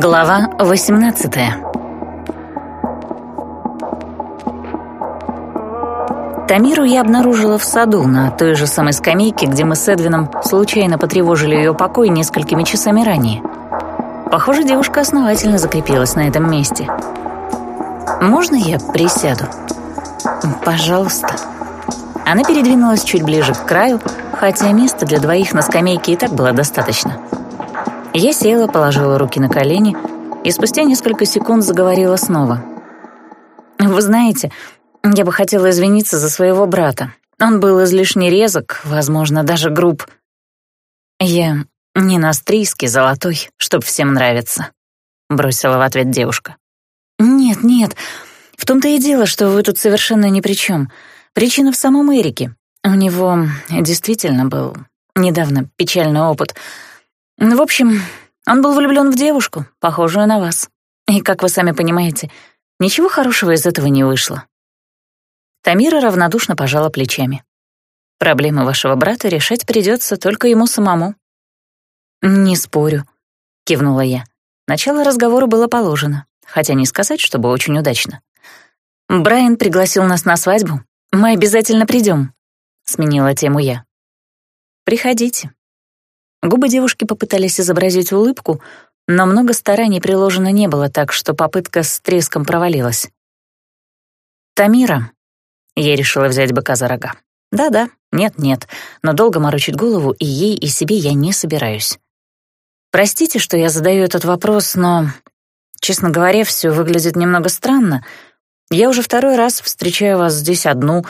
Глава 18 Тамиру я обнаружила в саду, на той же самой скамейке, где мы с Эдвином случайно потревожили ее покой несколькими часами ранее. Похоже, девушка основательно закрепилась на этом месте. «Можно я присяду?» «Пожалуйста». Она передвинулась чуть ближе к краю, хотя места для двоих на скамейке и так было достаточно. Я села, положила руки на колени и спустя несколько секунд заговорила снова. «Вы знаете, я бы хотела извиниться за своего брата. Он был излишне резок, возможно, даже груб. Я не настрийский золотой, чтоб всем нравиться», — бросила в ответ девушка. «Нет, нет, в том-то и дело, что вы тут совершенно ни при чем. Причина в самом Эрике. У него действительно был недавно печальный опыт — в общем, он был влюблен в девушку, похожую на вас. И, как вы сами понимаете, ничего хорошего из этого не вышло. Тамира равнодушно пожала плечами. Проблемы вашего брата решать придется только ему самому. «Не спорю», — кивнула я. Начало разговора было положено, хотя не сказать, чтобы очень удачно. «Брайан пригласил нас на свадьбу. Мы обязательно придем», — сменила тему я. «Приходите», Губы девушки попытались изобразить улыбку, но много стараний приложено не было, так что попытка с треском провалилась. «Тамира», — я решила взять быка за рога. «Да-да, нет-нет, но долго морочить голову и ей, и себе я не собираюсь. Простите, что я задаю этот вопрос, но, честно говоря, все выглядит немного странно. Я уже второй раз встречаю вас здесь одну.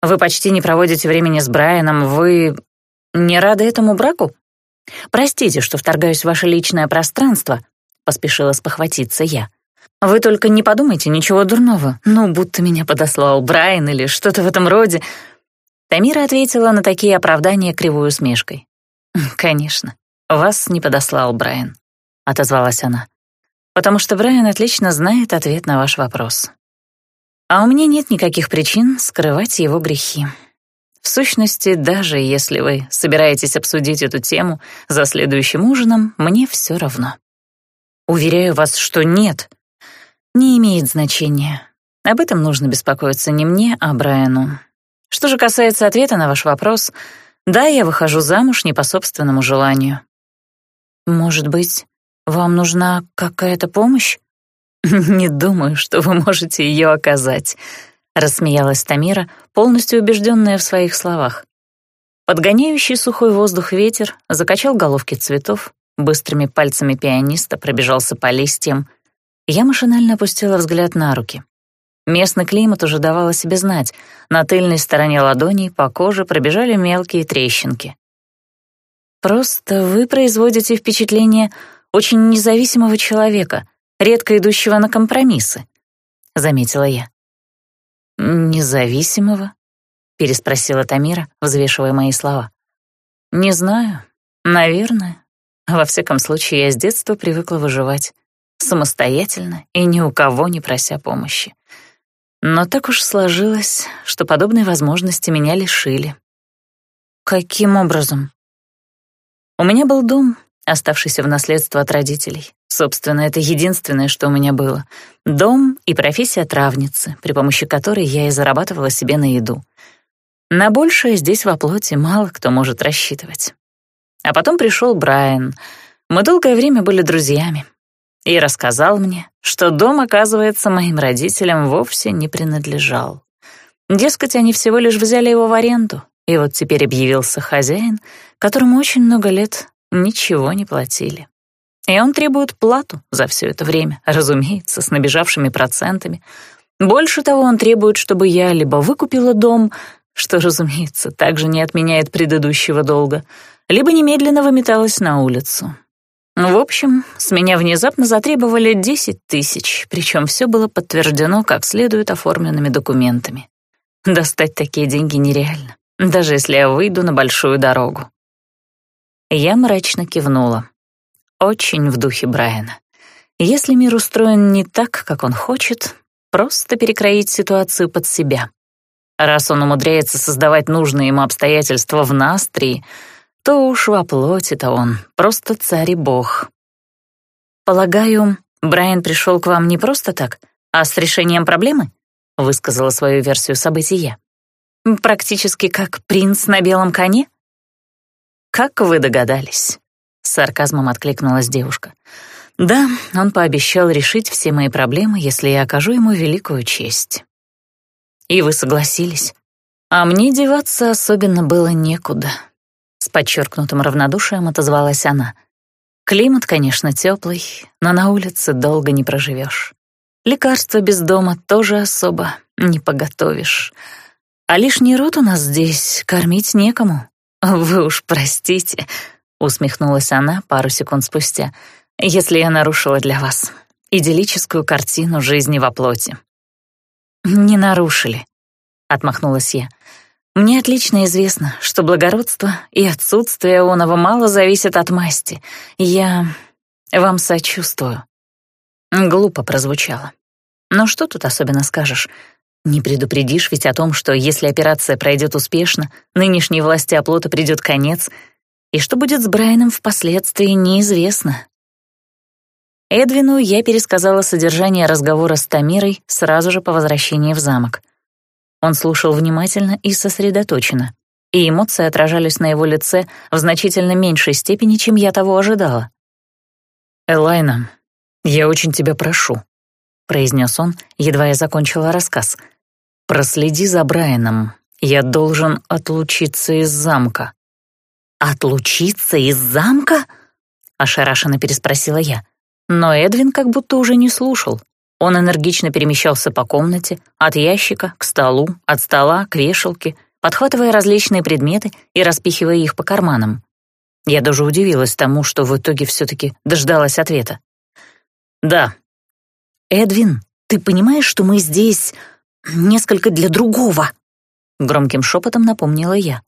Вы почти не проводите времени с Брайаном. Вы не рады этому браку?» «Простите, что вторгаюсь в ваше личное пространство», — поспешила спохватиться я. «Вы только не подумайте ничего дурного, ну, будто меня подослал Брайан или что-то в этом роде». Тамира ответила на такие оправдания кривой усмешкой. «Конечно, вас не подослал Брайан», — отозвалась она. «Потому что Брайан отлично знает ответ на ваш вопрос. А у меня нет никаких причин скрывать его грехи». В сущности, даже если вы собираетесь обсудить эту тему за следующим ужином, мне все равно. Уверяю вас, что нет. Не имеет значения. Об этом нужно беспокоиться не мне, а Брайану. Что же касается ответа на ваш вопрос, да, я выхожу замуж не по собственному желанию. Может быть, вам нужна какая-то помощь? Не думаю, что вы можете ее оказать, рассмеялась Тамира, полностью убежденная в своих словах. Подгоняющий сухой воздух ветер закачал головки цветов, быстрыми пальцами пианиста пробежался по листьям. Я машинально опустила взгляд на руки. Местный климат уже давал о себе знать. На тыльной стороне ладоней по коже пробежали мелкие трещинки. «Просто вы производите впечатление очень независимого человека, редко идущего на компромиссы», — заметила я. «Независимого?» — переспросила Тамира, взвешивая мои слова. «Не знаю. Наверное. Во всяком случае, я с детства привыкла выживать. Самостоятельно и ни у кого не прося помощи. Но так уж сложилось, что подобные возможности меня лишили. Каким образом? У меня был дом, оставшийся в наследство от родителей. Собственно, это единственное, что у меня было. Дом и профессия травницы, при помощи которой я и зарабатывала себе на еду. На большее здесь во плоти мало кто может рассчитывать. А потом пришел Брайан. Мы долгое время были друзьями. И рассказал мне, что дом, оказывается, моим родителям вовсе не принадлежал. Дескать, они всего лишь взяли его в аренду, и вот теперь объявился хозяин, которому очень много лет ничего не платили. И он требует плату за все это время, разумеется, с набежавшими процентами. Больше того, он требует, чтобы я либо выкупила дом, что, разумеется, также не отменяет предыдущего долга, либо немедленно выметалась на улицу. В общем, с меня внезапно затребовали 10 тысяч, причем все было подтверждено как следует оформленными документами. Достать такие деньги нереально, даже если я выйду на большую дорогу. Я мрачно кивнула. Очень в духе Брайана. Если мир устроен не так, как он хочет, просто перекроить ситуацию под себя. Раз он умудряется создавать нужные ему обстоятельства в Настрии, то уж во плоти-то он просто царь и бог. «Полагаю, Брайан пришел к вам не просто так, а с решением проблемы?» — высказала свою версию событий я. «Практически как принц на белом коне?» «Как вы догадались?» — с сарказмом откликнулась девушка. «Да, он пообещал решить все мои проблемы, если я окажу ему великую честь». «И вы согласились?» «А мне деваться особенно было некуда», — с подчеркнутым равнодушием отозвалась она — Климат, конечно, теплый, но на улице долго не проживешь. Лекарства без дома тоже особо не поготовишь. А лишний рот у нас здесь кормить некому. Вы уж простите, усмехнулась она пару секунд спустя, если я нарушила для вас идиллическую картину жизни во плоти. Не нарушили, отмахнулась я. Мне отлично известно, что благородство и отсутствие оного мало зависят от масти. Я вам сочувствую. Глупо прозвучало. Но что тут особенно скажешь? Не предупредишь ведь о том, что если операция пройдет успешно, нынешней власти оплота придет конец, и что будет с Брайаном впоследствии, неизвестно. Эдвину я пересказала содержание разговора с Тамирой сразу же по возвращении в замок — он слушал внимательно и сосредоточенно, и эмоции отражались на его лице в значительно меньшей степени, чем я того ожидала. «Элайна, я очень тебя прошу», — произнес он, едва я закончила рассказ. «Проследи за Брайаном. Я должен отлучиться из замка». «Отлучиться из замка?» — ошарашенно переспросила я. Но Эдвин как будто уже не слушал, он энергично перемещался по комнате, от ящика к столу, от стола к вешалке, подхватывая различные предметы и распихивая их по карманам. Я даже удивилась тому, что в итоге все-таки дождалась ответа. «Да». «Эдвин, ты понимаешь, что мы здесь несколько для другого?» Громким шепотом напомнила я.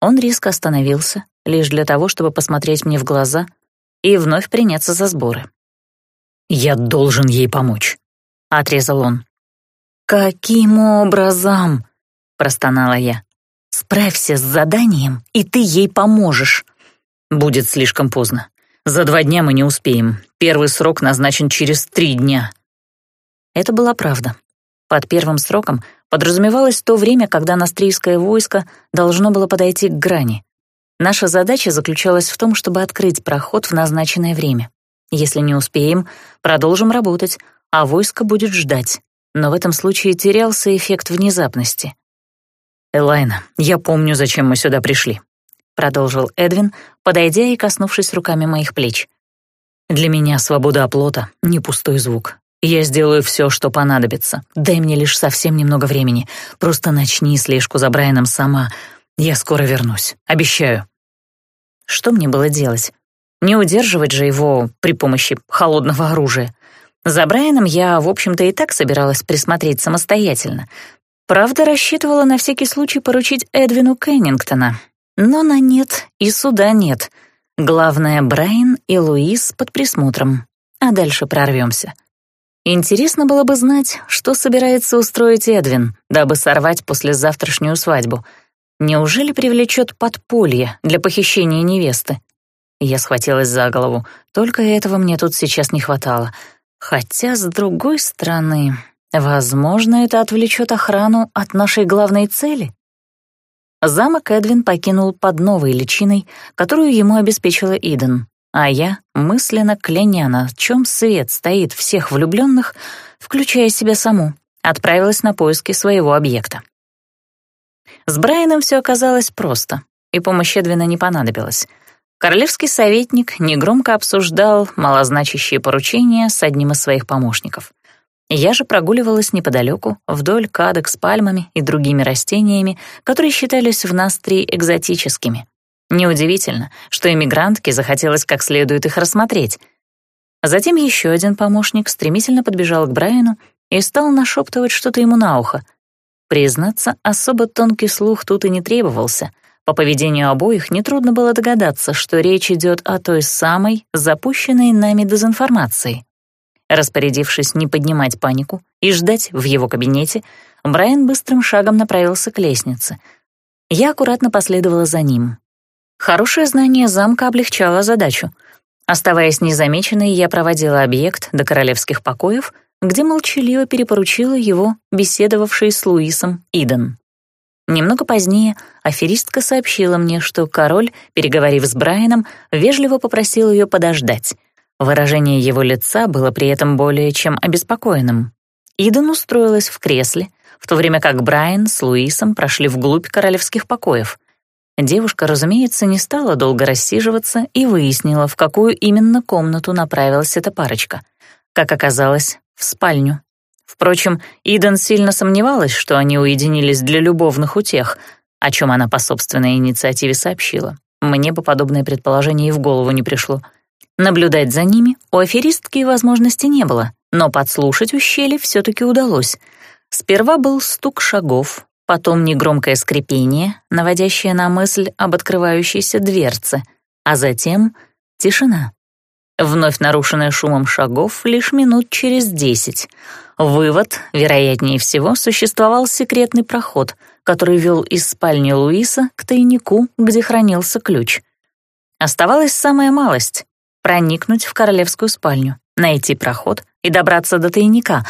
Он резко остановился, лишь для того, чтобы посмотреть мне в глаза и вновь приняться за сборы. «Я должен ей помочь. — отрезал он. «Каким образом?» — простонала я. «Справься с заданием, и ты ей поможешь». «Будет слишком поздно. За два дня мы не успеем. Первый срок назначен через три дня». Это была правда. Под первым сроком подразумевалось то время, когда настрийское войско должно было подойти к грани. Наша задача заключалась в том, чтобы открыть проход в назначенное время. Если не успеем, продолжим работать, а войско будет ждать. Но в этом случае терялся эффект внезапности. «Элайна, я помню, зачем мы сюда пришли», — продолжил Эдвин, подойдя и коснувшись руками моих плеч. «Для меня свобода оплота — не пустой звук. Я сделаю все, что понадобится. Дай мне лишь совсем немного времени. Просто начни слежку за Брайаном сама. Я скоро вернусь. Обещаю». Что мне было делать? Не удерживать же его при помощи холодного оружия. За Брайаном я, в общем-то, и так собиралась присмотреть самостоятельно. Правда, рассчитывала на всякий случай поручить Эдвину Кеннингтона. Но на нет и суда нет. Главное, Брайан и Луис под присмотром. А дальше прорвемся. Интересно было бы знать, что собирается устроить Эдвин, дабы сорвать послезавтрашнюю свадьбу. Неужели привлечет подполье для похищения невесты? Я схватилась за голову. Только этого мне тут сейчас не хватало — Хотя, с другой стороны, возможно, это отвлечет охрану от нашей главной цели. Замок Эдвин покинул под новой личиной, которую ему обеспечила Иден, а я, мысленно кляня, на чем свет стоит всех влюбленных, включая себя саму, отправилась на поиски своего объекта. С Брайаном все оказалось просто, и помощь Эдвина не понадобилась — Королевский советник негромко обсуждал малозначащие поручения с одним из своих помощников. Я же прогуливалась неподалеку, вдоль кадок с пальмами и другими растениями, которые считались в Настрии экзотическими. Неудивительно, что эмигрантке захотелось как следует их рассмотреть. Затем еще один помощник стремительно подбежал к Брайану и стал нашептывать что-то ему на ухо. Признаться, особо тонкий слух тут и не требовался — по поведению обоих нетрудно было догадаться, что речь идет о той самой запущенной нами дезинформации. Распорядившись не поднимать панику и ждать в его кабинете, Брайан быстрым шагом направился к лестнице. Я аккуратно последовала за ним. Хорошее знание замка облегчало задачу. Оставаясь незамеченной, я проводила объект до королевских покоев, где молчаливо перепоручила его беседовавший с Луисом Иден. Немного позднее аферистка сообщила мне, что король, переговорив с Брайаном, вежливо попросил ее подождать. Выражение его лица было при этом более чем обеспокоенным. Иден устроилась в кресле, в то время как Брайан с Луисом прошли вглубь королевских покоев. Девушка, разумеется, не стала долго рассиживаться и выяснила, в какую именно комнату направилась эта парочка. Как оказалось, в спальню. Впрочем, Иден сильно сомневалась, что они уединились для любовных утех, о чем она по собственной инициативе сообщила. Мне бы подобное предположение и в голову не пришло. Наблюдать за ними у аферистки возможности не было, но подслушать у щели все-таки удалось. Сперва был стук шагов, потом негромкое скрипение, наводящее на мысль об открывающейся дверце, а затем тишина. Вновь нарушенная шумом шагов лишь минут через десять. Вывод, вероятнее всего, существовал секретный проход, который вел из спальни Луиса к тайнику, где хранился ключ. Оставалась самая малость — проникнуть в королевскую спальню, найти проход и добраться до тайника.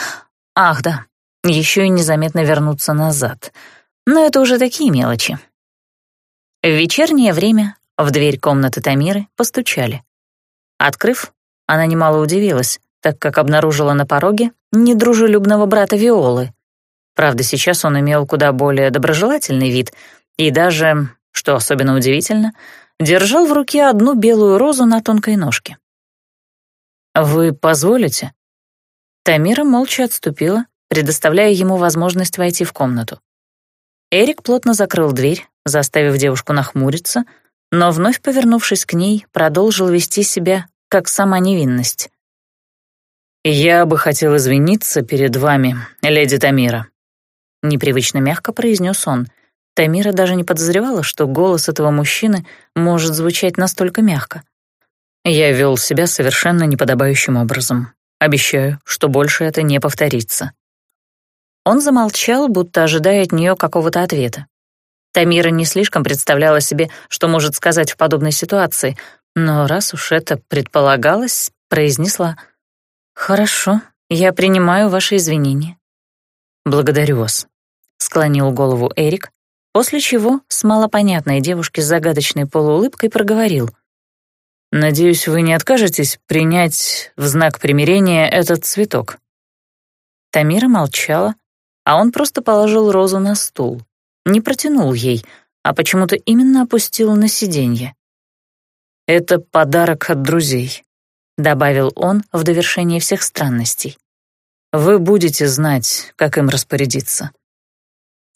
Ах да, еще и незаметно вернуться назад. Но это уже такие мелочи. В вечернее время в дверь комнаты Тамиры постучали. Открыв, она немало удивилась, так как обнаружила на пороге недружелюбного брата Виолы. Правда, сейчас он имел куда более доброжелательный вид и даже, что особенно удивительно, держал в руке одну белую розу на тонкой ножке. «Вы позволите?» Тамира молча отступила, предоставляя ему возможность войти в комнату. Эрик плотно закрыл дверь, заставив девушку нахмуриться, но вновь повернувшись к ней, продолжил вести себя как сама невинность. «Я бы хотел извиниться перед вами, леди Тамира», — непривычно мягко произнес он. Тамира даже не подозревала, что голос этого мужчины может звучать настолько мягко. Я вел себя совершенно неподобающим образом. Обещаю, что больше это не повторится. Он замолчал, будто ожидая от нее какого-то ответа. Тамира не слишком представляла себе, что может сказать в подобной ситуации, но раз уж это предполагалось, произнесла «Хорошо, я принимаю ваши извинения». «Благодарю вас», — склонил голову Эрик, после чего с малопонятной девушки с загадочной полуулыбкой проговорил. «Надеюсь, вы не откажетесь принять в знак примирения этот цветок». Тамира молчала, а он просто положил розу на стул. Не протянул ей, а почему-то именно опустил на сиденье. «Это подарок от друзей», — добавил он в довершение всех странностей. «Вы будете знать, как им распорядиться».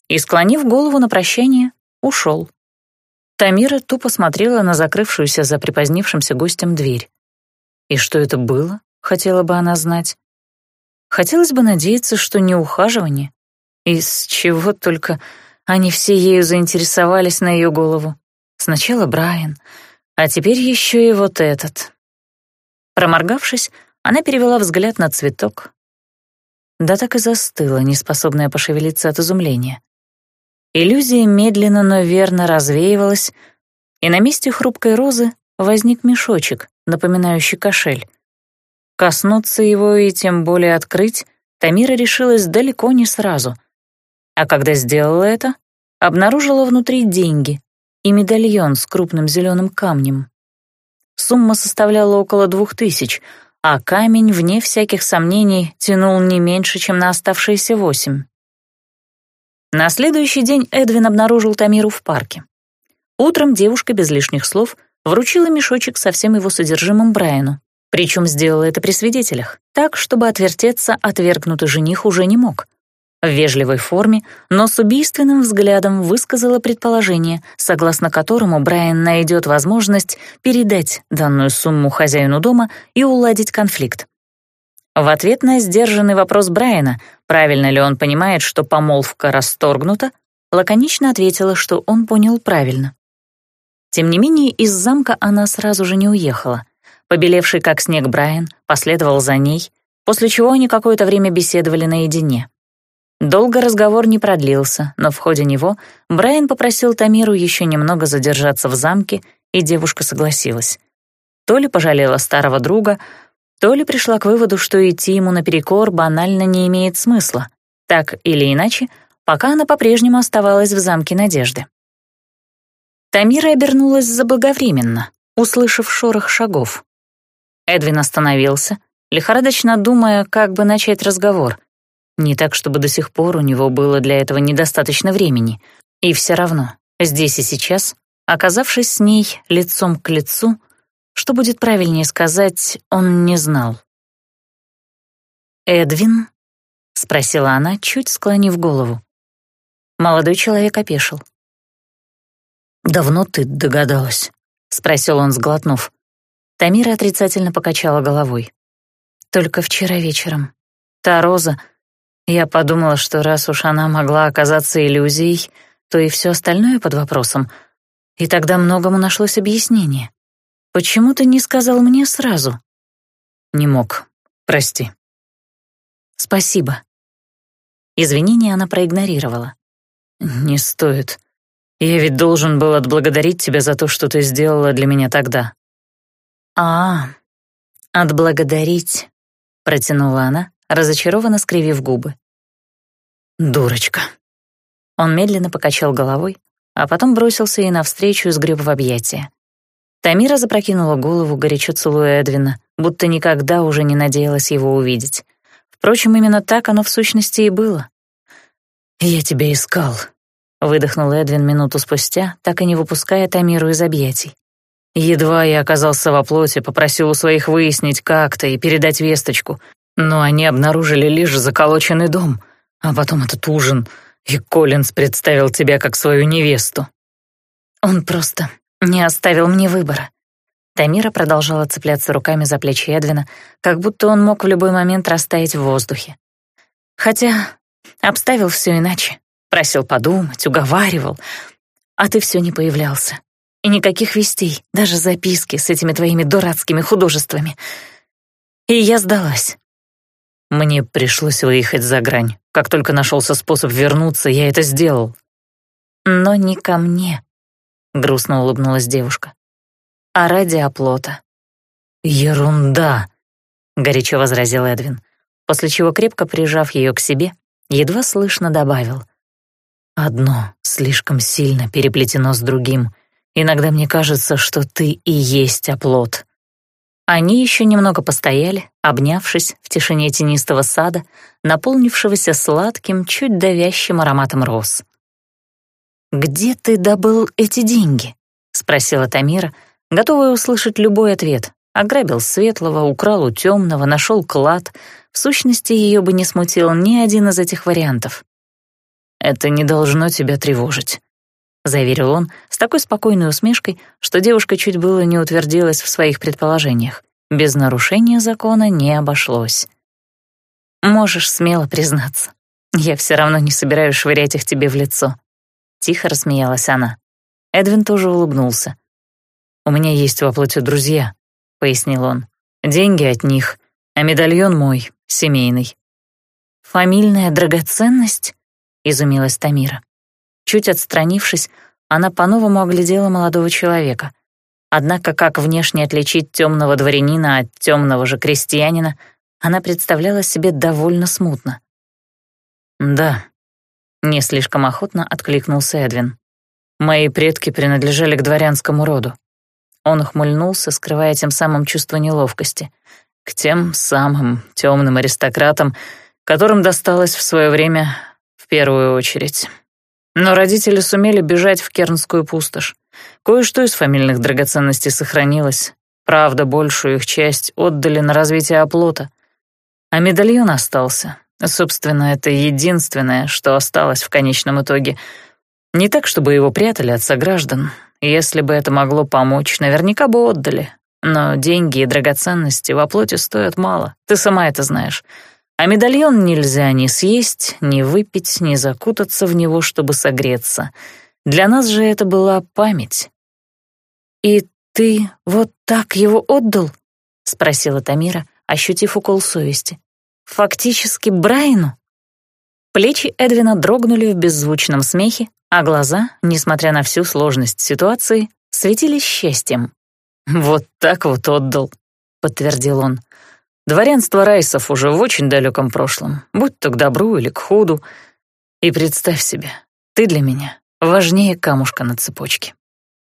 И, склонив голову на прощание, ушел. Тамира тупо смотрела на закрывшуюся за припозднившимся гостем дверь. И что это было, хотела бы она знать. Хотелось бы надеяться, что не ухаживание, из чего только они все ею заинтересовались на ее голову. Сначала Брайан, а теперь еще и вот этот. Проморгавшись, она перевела взгляд на цветок. Да так и застыла, неспособная пошевелиться от изумления. Иллюзия медленно, но верно развеивалась, и на месте хрупкой розы возник мешочек, напоминающий кошель. Коснуться его и тем более открыть Тамира решилась далеко не сразу — а когда сделала это, обнаружила внутри деньги и медальон с крупным зеленым камнем. Сумма составляла около двух тысяч, а камень, вне всяких сомнений, тянул не меньше, чем на оставшиеся восемь. На следующий день Эдвин обнаружил Тамиру в парке. Утром девушка без лишних слов вручила мешочек со всем его содержимым Брайану, причем сделала это при свидетелях, так, чтобы отвертеться отвергнутый жених уже не мог — в вежливой форме, но с убийственным взглядом высказала предположение, согласно которому Брайан найдет возможность передать данную сумму хозяину дома и уладить конфликт. В ответ на сдержанный вопрос Брайана, правильно ли он понимает, что помолвка расторгнута, лаконично ответила, что он понял правильно. Тем не менее, из замка она сразу же не уехала. Побелевший как снег Брайан последовал за ней, после чего они какое-то время беседовали наедине. Долго разговор не продлился, но в ходе него Брайан попросил Тамиру еще немного задержаться в замке, и девушка согласилась. то ли пожалела старого друга, то ли пришла к выводу, что идти ему наперекор банально не имеет смысла. Так или иначе, пока она по-прежнему оставалась в замке Надежды. Тамира обернулась заблаговременно, услышав шорох шагов. Эдвин остановился, лихорадочно думая, как бы начать разговор. Не так, чтобы до сих пор у него было для этого недостаточно времени. И все равно, здесь и сейчас, оказавшись с ней лицом к лицу, что будет правильнее сказать, он не знал. «Эдвин?» — спросила она, чуть склонив голову. Молодой человек опешил. «Давно ты догадалась?» — спросил он, сглотнув. Тамира отрицательно покачала головой. «Только вчера вечером. Та роза... Я подумала, что раз уж она могла оказаться иллюзией, то и все остальное под вопросом. И тогда многому нашлось объяснение. Почему ты не сказал мне сразу?» «Не мог. Прости». «Спасибо». Извинения она проигнорировала. «Не стоит. Я ведь должен был отблагодарить тебя за то, что ты сделала для меня тогда». «А, отблагодарить», — протянула она, разочарованно скривив губы. «Дурочка». Он медленно покачал головой, а потом бросился ей навстречу и сгреб в объятия. Тамира запрокинула голову, горячо целуя Эдвина, будто никогда уже не надеялась его увидеть. Впрочем, именно так оно в сущности и было. «Я тебя искал», — выдохнул Эдвин минуту спустя, так и не выпуская Тамиру из объятий. Едва я оказался во плоти, попросил у своих выяснить как-то и передать весточку, но они обнаружили лишь заколоченный дом, а потом этот ужин, и Коллинз представил тебя как свою невесту. Он просто не оставил мне выбора. Тамира продолжала цепляться руками за плечи Эдвина, как будто он мог в любой момент растаять в воздухе. Хотя обставил все иначе. Просил подумать, уговаривал, а ты все не появлялся. И никаких вестей, даже записки с этими твоими дурацкими художествами. И я сдалась. Мне пришлось выехать за грань. Как только нашелся способ вернуться, я это сделал. Но не ко мне, — грустно улыбнулась девушка, — а ради оплота. Ерунда, — горячо возразил Эдвин, после чего, крепко прижав ее к себе, едва слышно добавил. Одно слишком сильно переплетено с другим. Иногда мне кажется, что ты и есть оплот. Они еще немного постояли, обнявшись в тишине тенистого сада, наполнившегося сладким, чуть давящим ароматом роз. «Где ты добыл эти деньги?» — спросила Тамира, готовая услышать любой ответ. Ограбил светлого, украл у темного, нашел клад. В сущности, ее бы не смутил ни один из этих вариантов. «Это не должно тебя тревожить», — заверил он с такой спокойной усмешкой, что девушка чуть было не утвердилась в своих предположениях. Без нарушения закона не обошлось. «Можешь смело признаться. Я все равно не собираюсь швырять их тебе в лицо». Тихо рассмеялась она. Эдвин тоже улыбнулся. «У меня есть в оплоте друзья», — пояснил он. «Деньги от них, а медальон мой, семейный». «Фамильная драгоценность?» — изумилась Тамира. Чуть отстранившись, она по-новому оглядела молодого человека. Однако как внешне отличить темного дворянина от темного же крестьянина, она представляла себе довольно смутно. «Да», — не слишком охотно откликнулся Эдвин. «Мои предки принадлежали к дворянскому роду». Он ухмыльнулся, скрывая тем самым чувство неловкости. К тем самым темным аристократам, которым досталось в свое время первую очередь. Но родители сумели бежать в Кернскую пустошь. Кое-что из фамильных драгоценностей сохранилось. Правда, большую их часть отдали на развитие оплота. А медальон остался. Собственно, это единственное, что осталось в конечном итоге. Не так, чтобы его прятали от сограждан. Если бы это могло помочь, наверняка бы отдали. Но деньги и драгоценности в оплоте стоят мало, ты сама это знаешь. А медальон нельзя ни съесть, ни выпить, ни закутаться в него, чтобы согреться. Для нас же это была память. «И ты вот так его отдал?» — спросила Тамира, ощутив укол совести. «Фактически Брайну?» Плечи Эдвина дрогнули в беззвучном смехе, а глаза, несмотря на всю сложность ситуации, светились счастьем. «Вот так вот отдал», — подтвердил он. «Дворянство Райсов уже в очень далеком прошлом, будь то к добру или к худу. И представь себе, ты для меня важнее камушка на цепочке.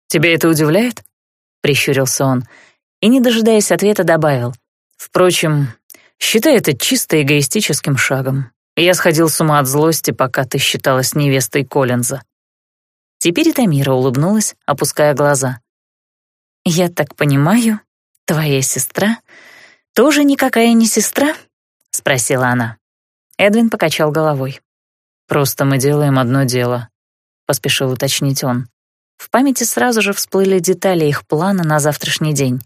Тебя это удивляет?» — прищурился он и, не дожидаясь ответа, добавил. «Впрочем, считай это чисто эгоистическим шагом. Я сходил с ума от злости, пока ты считалась невестой Коллинза». Теперь и Тамира улыбнулась, опуская глаза. «Я так понимаю, твоя сестра тоже никакая не сестра?» — спросила она. Эдвин покачал головой. «Просто мы делаем одно дело», — поспешил уточнить он. В памяти сразу же всплыли детали их плана на завтрашний день.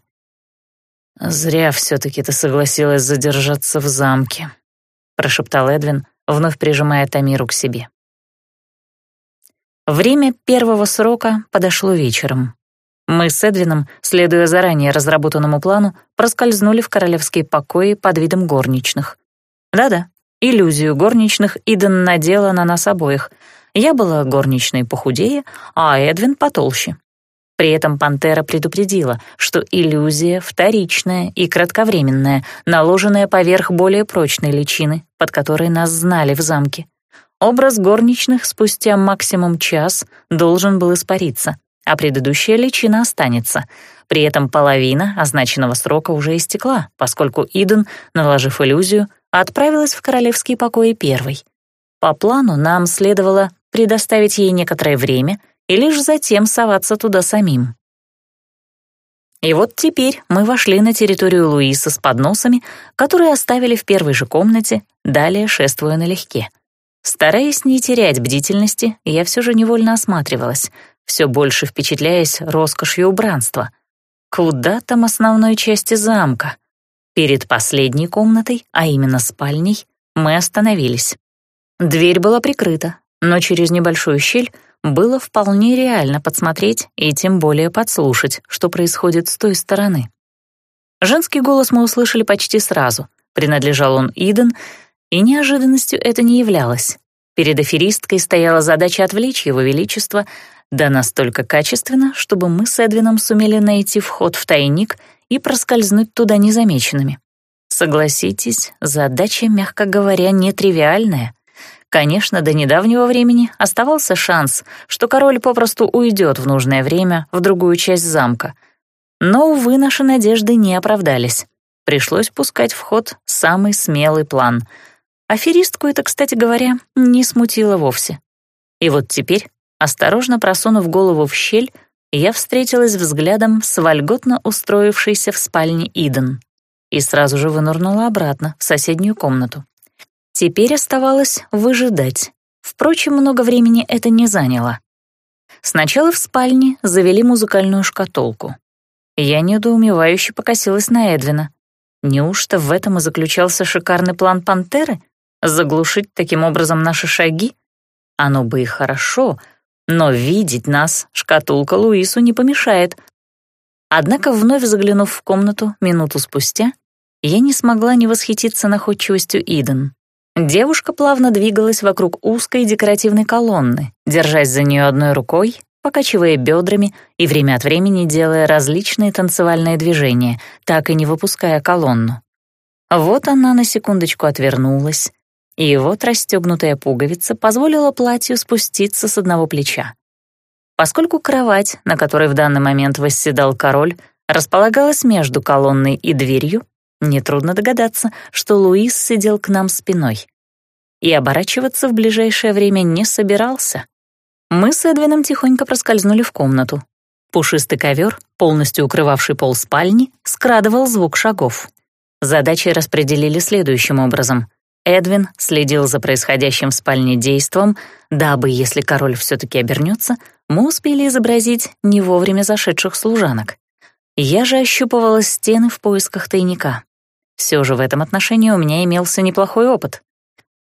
«Зря все-таки ты согласилась задержаться в замке», — прошептал Эдвин, вновь прижимая Тамиру к себе. Время первого срока подошло вечером. Мы с Эдвином, следуя заранее разработанному плану, проскользнули в королевские покои под видом горничных. Да-да, иллюзию горничных Иден надела на нас обоих. Я была горничной похудее, а Эдвин потолще. При этом пантера предупредила, что иллюзия вторичная и кратковременная, наложенная поверх более прочной личины, под которой нас знали в замке. Образ горничных спустя максимум час должен был испариться а предыдущая личина останется. При этом половина означенного срока уже истекла, поскольку Иден, наложив иллюзию, отправилась в королевские покои первой. По плану нам следовало предоставить ей некоторое время и лишь затем соваться туда самим. И вот теперь мы вошли на территорию Луиса с подносами, которые оставили в первой же комнате, далее шествуя налегке. Стараясь не терять бдительности, я все же невольно осматривалась — все больше впечатляясь роскошью убранства. Куда там основной части замка? Перед последней комнатой, а именно спальней, мы остановились. Дверь была прикрыта, но через небольшую щель было вполне реально подсмотреть и тем более подслушать, что происходит с той стороны. Женский голос мы услышали почти сразу. Принадлежал он Иден, и неожиданностью это не являлось. Перед аферисткой стояла задача отвлечь его величество да настолько качественно, чтобы мы с Эдвином сумели найти вход в тайник и проскользнуть туда незамеченными. Согласитесь, задача, мягко говоря, нетривиальная. Конечно, до недавнего времени оставался шанс, что король попросту уйдет в нужное время в другую часть замка. Но, увы, наши надежды не оправдались. Пришлось пускать в ход самый смелый план. Аферистку это, кстати говоря, не смутило вовсе. И вот теперь Осторожно просунув голову в щель, я встретилась взглядом с вольготно устроившейся в спальне Иден и сразу же вынырнула обратно в соседнюю комнату. Теперь оставалось выжидать. Впрочем, много времени это не заняло. Сначала в спальне завели музыкальную шкатулку. Я недоумевающе покосилась на Эдвина. Неужто в этом и заключался шикарный план «Пантеры»? Заглушить таким образом наши шаги? Оно бы и хорошо, но видеть нас шкатулка Луису не помешает. Однако, вновь заглянув в комнату минуту спустя, я не смогла не восхититься находчивостью Иден. Девушка плавно двигалась вокруг узкой декоративной колонны, держась за нее одной рукой, покачивая бедрами и время от времени делая различные танцевальные движения, так и не выпуская колонну. Вот она на секундочку отвернулась, и вот расстегнутая пуговица позволила платью спуститься с одного плеча. Поскольку кровать, на которой в данный момент восседал король, располагалась между колонной и дверью, нетрудно догадаться, что Луис сидел к нам спиной. И оборачиваться в ближайшее время не собирался. Мы с Эдвином тихонько проскользнули в комнату. Пушистый ковер, полностью укрывавший пол спальни, скрадывал звук шагов. Задачи распределили следующим образом — Эдвин следил за происходящим в спальне действом, дабы, если король все-таки обернется, мы успели изобразить не вовремя зашедших служанок. Я же ощупывала стены в поисках тайника. Все же в этом отношении у меня имелся неплохой опыт.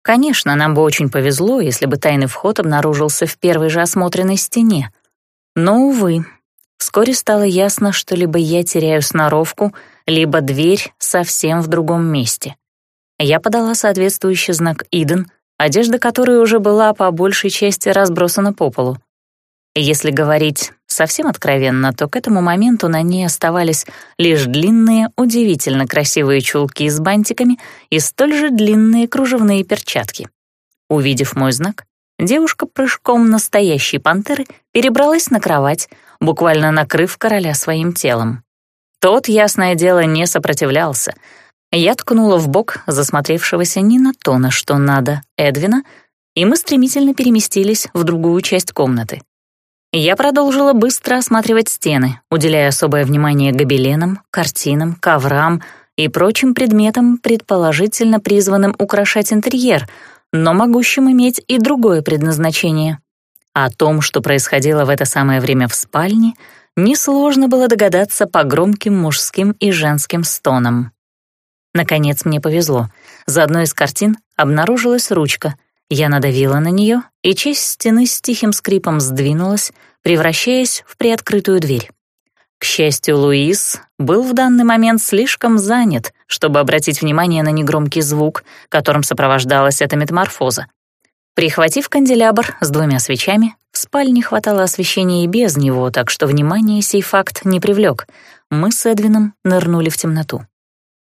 Конечно, нам бы очень повезло, если бы тайный вход обнаружился в первой же осмотренной стене. Но, увы, вскоре стало ясно, что либо я теряю сноровку, либо дверь совсем в другом месте. Я подала соответствующий знак Иден, одежда которой уже была по большей части разбросана по полу. Если говорить совсем откровенно, то к этому моменту на ней оставались лишь длинные, удивительно красивые чулки с бантиками и столь же длинные кружевные перчатки. Увидев мой знак, девушка прыжком настоящей пантеры перебралась на кровать, буквально накрыв короля своим телом. Тот, ясное дело, не сопротивлялся. Я ткнула в бок засмотревшегося не на то, на что надо, Эдвина, и мы стремительно переместились в другую часть комнаты. Я продолжила быстро осматривать стены, уделяя особое внимание гобеленам, картинам, коврам и прочим предметам, предположительно призванным украшать интерьер, но могущим иметь и другое предназначение. О том, что происходило в это самое время в спальне, несложно было догадаться по громким мужским и женским стонам. Наконец мне повезло. За одной из картин обнаружилась ручка — я надавила на нее, и часть стены с тихим скрипом сдвинулась, превращаясь в приоткрытую дверь. К счастью, Луис был в данный момент слишком занят, чтобы обратить внимание на негромкий звук, которым сопровождалась эта метаморфоза. Прихватив канделябр с двумя свечами, в спальне хватало освещения и без него, так что внимание сей факт не привлек. Мы с Эдвином нырнули в темноту.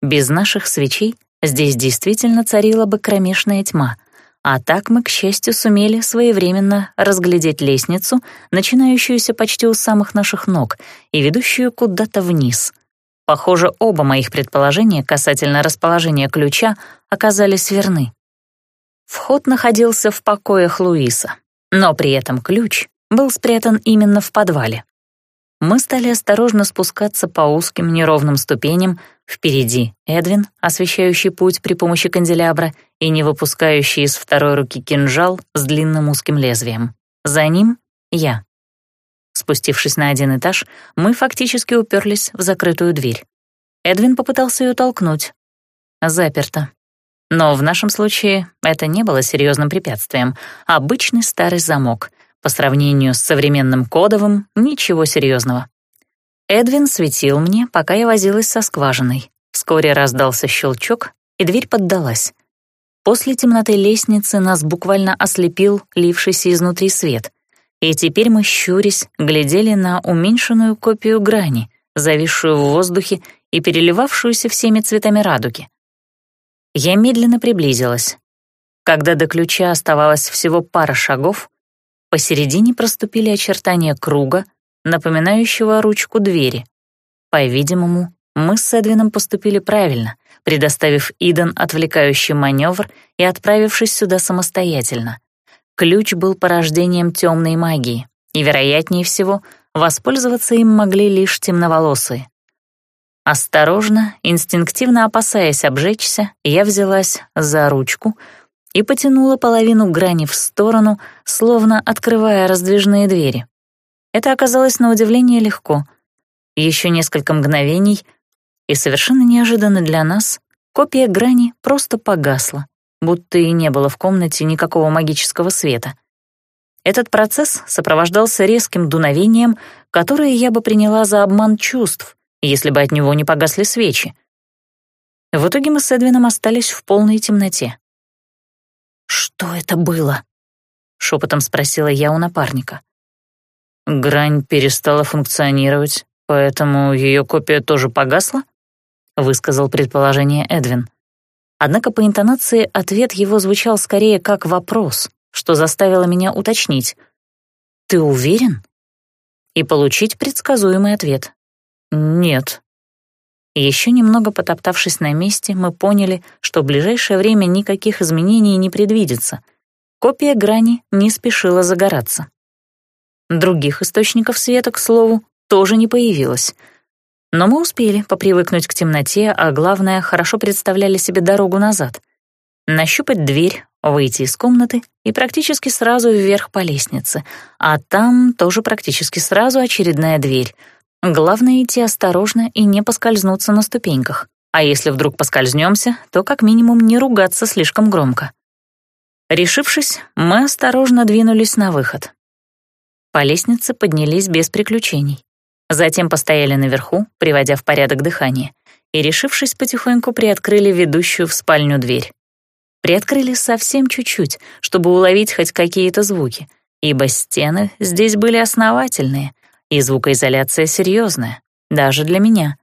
Без наших свечей здесь действительно царила бы кромешная тьма — а так мы, к счастью, сумели своевременно разглядеть лестницу, начинающуюся почти у самых наших ног и ведущую куда-то вниз. Похоже, оба моих предположения касательно расположения ключа оказались верны. Вход находился в покоях Луиса, но при этом ключ был спрятан именно в подвале. Мы стали осторожно спускаться по узким неровным ступеням, впереди Эдвин, освещающий путь при помощи канделябра и не выпускающий из второй руки кинжал с длинным узким лезвием. За ним — я. Спустившись на один этаж, мы фактически уперлись в закрытую дверь. Эдвин попытался ее толкнуть. Заперто. Но в нашем случае это не было серьезным препятствием. Обычный старый замок — по сравнению с современным кодовым — ничего серьезного. Эдвин светил мне, пока я возилась со скважиной. Вскоре раздался щелчок, и дверь поддалась. После темноты лестницы нас буквально ослепил лившийся изнутри свет. И теперь мы, щурясь, глядели на уменьшенную копию грани, зависшую в воздухе и переливавшуюся всеми цветами радуги. Я медленно приблизилась. Когда до ключа оставалось всего пара шагов, Посередине проступили очертания круга, напоминающего ручку двери. По-видимому, мы с Эдвином поступили правильно, предоставив Иден отвлекающий маневр и отправившись сюда самостоятельно. Ключ был порождением темной магии, и, вероятнее всего, воспользоваться им могли лишь темноволосые. Осторожно, инстинктивно опасаясь обжечься, я взялась за ручку — и потянула половину грани в сторону, словно открывая раздвижные двери. Это оказалось на удивление легко. Еще несколько мгновений, и совершенно неожиданно для нас копия грани просто погасла, будто и не было в комнате никакого магического света. Этот процесс сопровождался резким дуновением, которое я бы приняла за обман чувств, если бы от него не погасли свечи. В итоге мы с Эдвином остались в полной темноте. «Что это было?» — шепотом спросила я у напарника. «Грань перестала функционировать, поэтому ее копия тоже погасла?» — высказал предположение Эдвин. Однако по интонации ответ его звучал скорее как вопрос, что заставило меня уточнить. «Ты уверен?» И получить предсказуемый ответ. «Нет». Еще немного потоптавшись на месте, мы поняли, что в ближайшее время никаких изменений не предвидится. Копия грани не спешила загораться. Других источников света, к слову, тоже не появилось. Но мы успели попривыкнуть к темноте, а главное, хорошо представляли себе дорогу назад. Нащупать дверь, выйти из комнаты и практически сразу вверх по лестнице, а там тоже практически сразу очередная дверь — Главное идти осторожно и не поскользнуться на ступеньках. А если вдруг поскользнемся, то как минимум не ругаться слишком громко. Решившись, мы осторожно двинулись на выход. По лестнице поднялись без приключений. Затем постояли наверху, приводя в порядок дыхание, и, решившись, потихоньку приоткрыли ведущую в спальню дверь. Приоткрыли совсем чуть-чуть, чтобы уловить хоть какие-то звуки, ибо стены здесь были основательные — и звукоизоляция серьезная, даже для меня.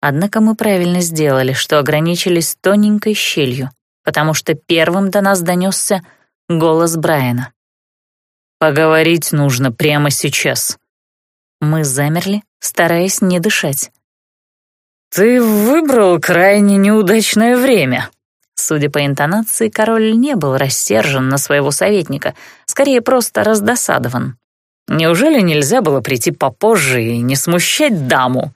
Однако мы правильно сделали, что ограничились тоненькой щелью, потому что первым до нас донесся голос Брайана. «Поговорить нужно прямо сейчас». Мы замерли, стараясь не дышать. «Ты выбрал крайне неудачное время». Судя по интонации, король не был рассержен на своего советника, скорее просто раздосадован. «Неужели нельзя было прийти попозже и не смущать даму?»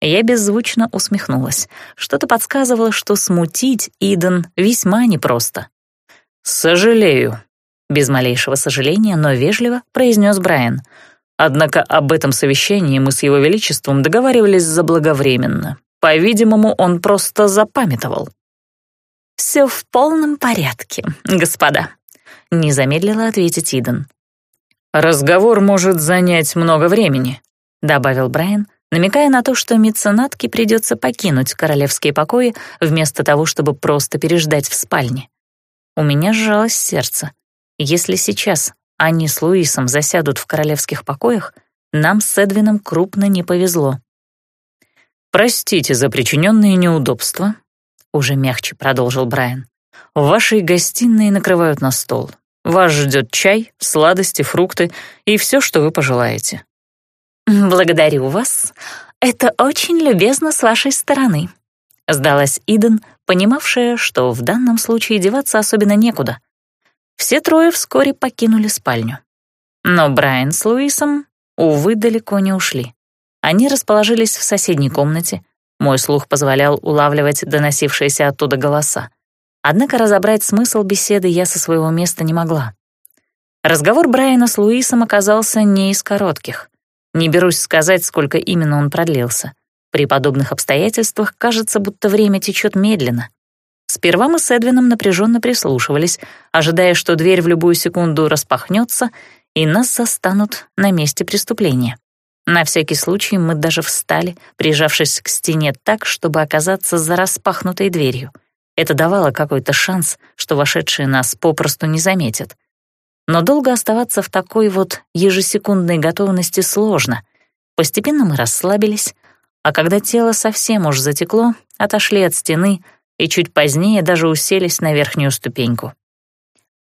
Я беззвучно усмехнулась. Что-то подсказывало, что смутить Иден весьма непросто. «Сожалею», — без малейшего сожаления, но вежливо произнес Брайан — Однако об этом совещании мы с его величеством договаривались заблаговременно. По-видимому, он просто запамятовал. «Все в полном порядке, господа», — не замедлила ответить Иден. «Разговор может занять много времени», — добавил Брайан, намекая на то, что меценатке придется покинуть королевские покои вместо того, чтобы просто переждать в спальне. У меня сжалось сердце. Если сейчас они с Луисом засядут в королевских покоях, нам с Эдвином крупно не повезло. «Простите за причиненные неудобства», — уже мягче продолжил Брайан. «В вашей гостиной накрывают на стол. Вас ждет чай, сладости, фрукты и все, что вы пожелаете». «Благодарю вас. Это очень любезно с вашей стороны», — сдалась Иден, понимавшая, что в данном случае деваться особенно некуда — все трое вскоре покинули спальню. Но Брайан с Луисом, увы, далеко не ушли. Они расположились в соседней комнате. Мой слух позволял улавливать доносившиеся оттуда голоса. Однако разобрать смысл беседы я со своего места не могла. Разговор Брайана с Луисом оказался не из коротких. Не берусь сказать, сколько именно он продлился. При подобных обстоятельствах кажется, будто время течет медленно. Сперва мы с Эдвином напряженно прислушивались, ожидая, что дверь в любую секунду распахнется, и нас застанут на месте преступления. На всякий случай мы даже встали, прижавшись к стене так, чтобы оказаться за распахнутой дверью. Это давало какой-то шанс, что вошедшие нас попросту не заметят. Но долго оставаться в такой вот ежесекундной готовности сложно. Постепенно мы расслабились, а когда тело совсем уж затекло, отошли от стены — и чуть позднее даже уселись на верхнюю ступеньку.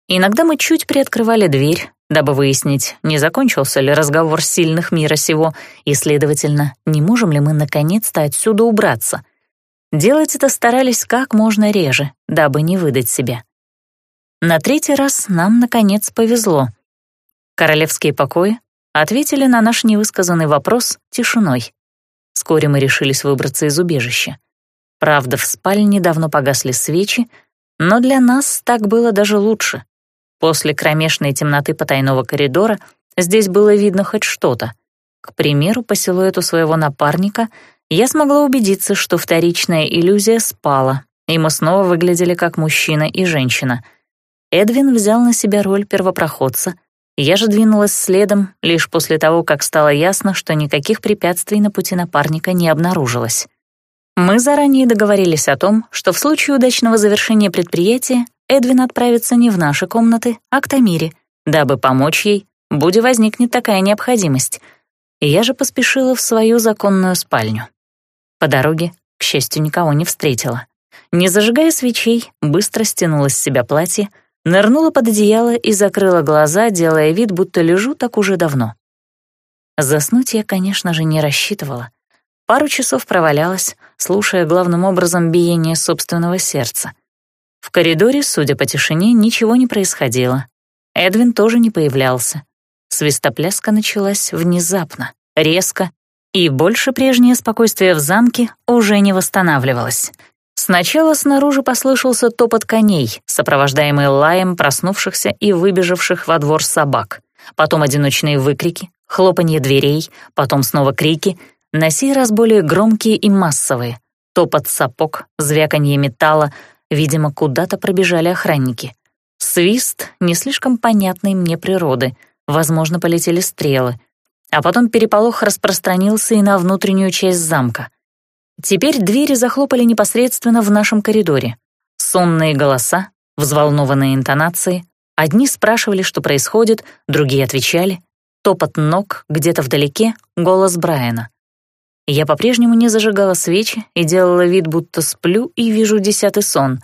Иногда мы чуть приоткрывали дверь, дабы выяснить, не закончился ли разговор сильных мира сего, и, следовательно, не можем ли мы наконец-то отсюда убраться. Делать это старались как можно реже, дабы не выдать себя. На третий раз нам, наконец, повезло. Королевские покои ответили на наш невысказанный вопрос тишиной. Вскоре мы решились выбраться из убежища. Правда, в спальне давно погасли свечи, но для нас так было даже лучше. После кромешной темноты потайного коридора здесь было видно хоть что-то. К примеру, по силуэту своего напарника я смогла убедиться, что вторичная иллюзия спала, и мы снова выглядели как мужчина и женщина. Эдвин взял на себя роль первопроходца, я же двинулась следом лишь после того, как стало ясно, что никаких препятствий на пути напарника не обнаружилось. Мы заранее договорились о том, что в случае удачного завершения предприятия Эдвин отправится не в наши комнаты, а к Тамире, дабы помочь ей, будь возникнет такая необходимость. Я же поспешила в свою законную спальню. По дороге, к счастью, никого не встретила. Не зажигая свечей, быстро стянула с себя платье, нырнула под одеяло и закрыла глаза, делая вид, будто лежу так уже давно. Заснуть я, конечно же, не рассчитывала. Пару часов провалялась, слушая главным образом биение собственного сердца. В коридоре, судя по тишине, ничего не происходило. Эдвин тоже не появлялся. Свистопляска началась внезапно, резко, и больше прежнее спокойствие в замке уже не восстанавливалось. Сначала снаружи послышался топот коней, сопровождаемый лаем проснувшихся и выбежавших во двор собак. Потом одиночные выкрики, хлопанье дверей, потом снова крики — на сей раз более громкие и массовые. Топот сапог, звяканье металла, видимо, куда-то пробежали охранники. Свист не слишком понятной мне природы, возможно, полетели стрелы. А потом переполох распространился и на внутреннюю часть замка. Теперь двери захлопали непосредственно в нашем коридоре. Сонные голоса, взволнованные интонации. Одни спрашивали, что происходит, другие отвечали. топот ног, где-то вдалеке голос Брайана. Я по-прежнему не зажигала свечи и делала вид, будто сплю и вижу десятый сон.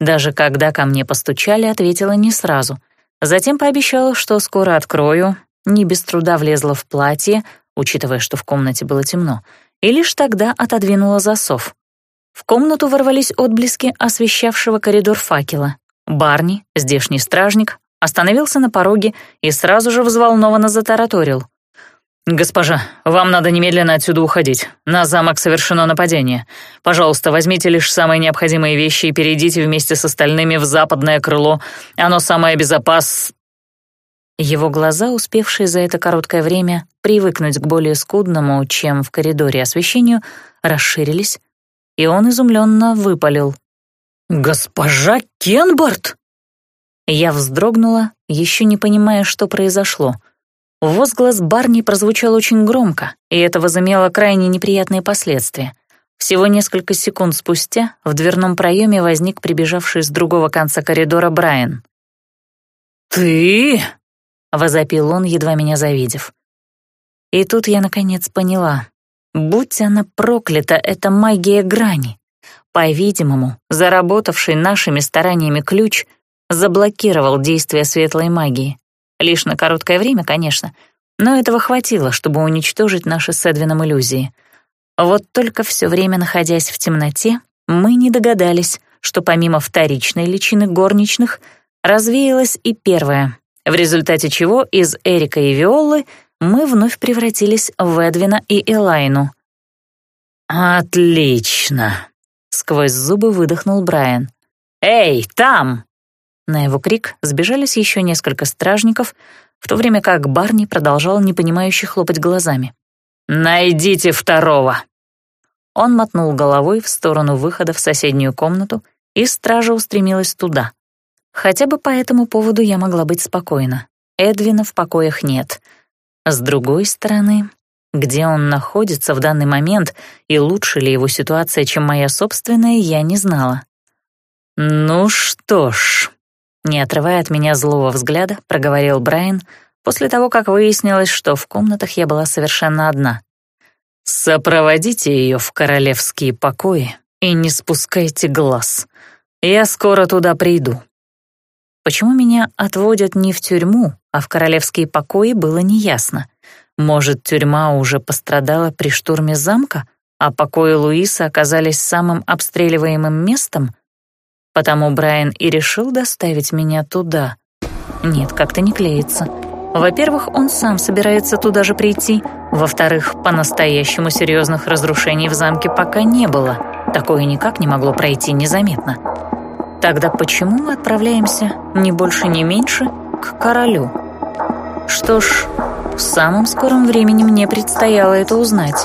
Даже когда ко мне постучали, ответила не сразу. Затем пообещала, что скоро открою, не без труда влезла в платье, учитывая, что в комнате было темно, и лишь тогда отодвинула засов. В комнату ворвались отблески освещавшего коридор факела. Барни, здешний стражник, остановился на пороге и сразу же взволнованно затараторил. «Госпожа, вам надо немедленно отсюда уходить. На замок совершено нападение. Пожалуйста, возьмите лишь самые необходимые вещи и перейдите вместе с остальными в западное крыло. Оно самое безопас...» Его глаза, успевшие за это короткое время привыкнуть к более скудному, чем в коридоре освещению, расширились, и он изумленно выпалил. «Госпожа Кенбарт!» Я вздрогнула, еще не понимая, что произошло. Возглас Барни прозвучал очень громко, и это возымело крайне неприятные последствия. Всего несколько секунд спустя в дверном проеме возник прибежавший с другого конца коридора Брайан. «Ты?» — возопил он, едва меня завидев. И тут я наконец поняла. Будь она проклята, это магия грани. По-видимому, заработавший нашими стараниями ключ заблокировал действие светлой магии. Лишь на короткое время, конечно, но этого хватило, чтобы уничтожить наши с Эдвином иллюзии. Вот только все время находясь в темноте, мы не догадались, что помимо вторичной личины горничных развеялась и первая, в результате чего из Эрика и Виолы мы вновь превратились в Эдвина и Элайну. «Отлично!» — сквозь зубы выдохнул Брайан. «Эй, там!» На его крик сбежались еще несколько стражников, в то время как Барни продолжал непонимающе хлопать глазами. «Найдите второго!» Он мотнул головой в сторону выхода в соседнюю комнату, и стража устремилась туда. Хотя бы по этому поводу я могла быть спокойна. Эдвина в покоях нет. С другой стороны, где он находится в данный момент и лучше ли его ситуация, чем моя собственная, я не знала. «Ну что ж», не отрывая от меня злого взгляда, проговорил Брайан после того, как выяснилось, что в комнатах я была совершенно одна. «Сопроводите ее в королевские покои и не спускайте глаз. Я скоро туда приду». Почему меня отводят не в тюрьму, а в королевские покои, было неясно. Может, тюрьма уже пострадала при штурме замка, а покои Луиса оказались самым обстреливаемым местом? Потому Брайан и решил доставить меня туда. Нет, как-то не клеится. Во-первых, он сам собирается туда же прийти. Во-вторых, по-настоящему серьезных разрушений в замке пока не было. Такое никак не могло пройти незаметно. Тогда почему мы отправляемся, ни больше, ни меньше, к королю? Что ж, в самом скором времени мне предстояло это узнать.